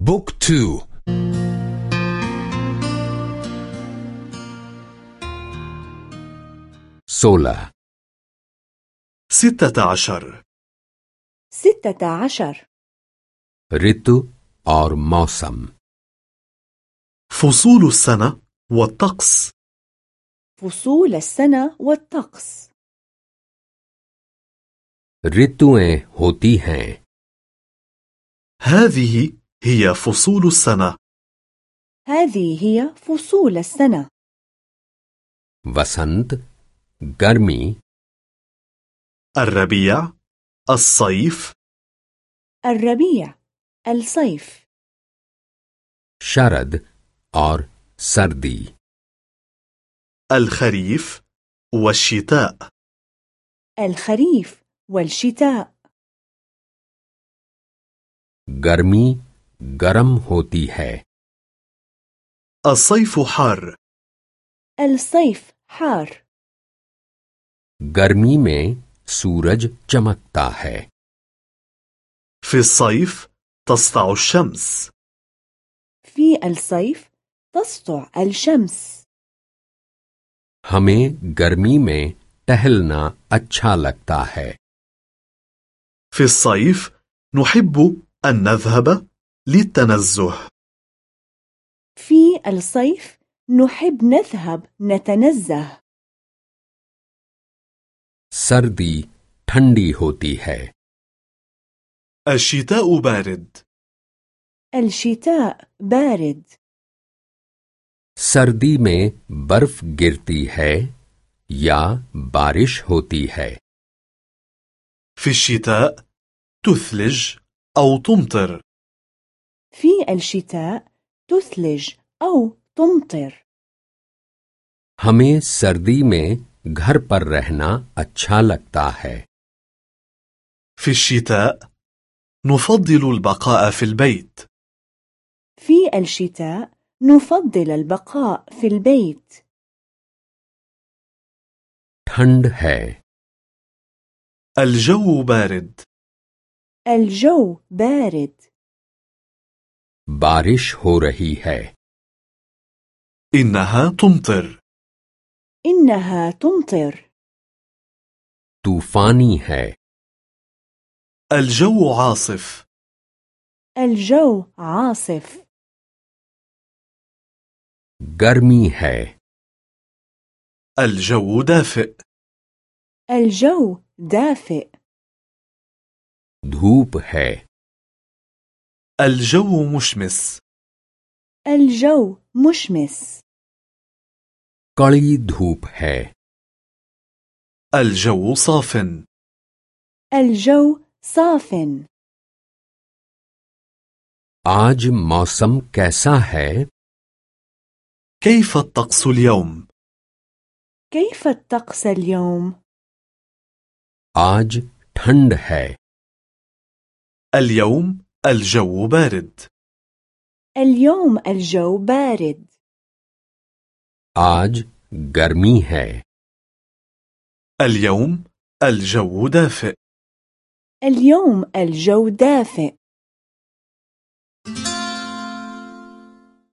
بوك تو. سولا ستة عشر. ستة عشر. ऋतु और मौसम. فصول السنة والطقس. فصول السنة والطقس. رتویں هوتي ہیں. هذه هي فصول السنة هذه هي فصول السنة वसंत गर्मी الربيع الصيف الربيع الصيف शरद और सर्दी الخريف والشتاء الخريف والشتاء गर्मी गर्म होती है الصيف حار الصيف حار गर्मी में सूरज चमकता है في الصيف تسطع الشمس في الصيف تسطع الشمس हमें गर्मी में टहलना अच्छा लगता है في الصيف نحب أن نذهب للتنزه في الصيف نحب نذهب نتنزه सर्दी ठंडी होती है الشتاء بارد الشتاء بارد सर्दी में बर्फ गिरती है या बारिश होती है في الشتاء تثلج أو تمطر في الشتاء تثلج أو تمطر हमें सर्दी में घर पर रहना अच्छा लगता है في الشتاء نفضل البقاء في البيت في الشتاء نفضل البقاء في البيت ठंड है الجو بارد الجو بارد बारिश हो रही है إنها تمطر إنها تمطر तूफानी है الجو عاصف الجو عاصف गर्मी है الجو دافئ الجو دافئ धूप है الجو مشمس الجو مشمس कड़ी धूप है الجو صاف الجو صاف आज मौसम कैसा है كيف الطقس اليوم؟ كيف الطقس اليوم؟ आज ठंड है اليوم الجو بارد اليوم الجو بارد आज गर्मी है اليوم الجو دافئ اليوم الجو دافئ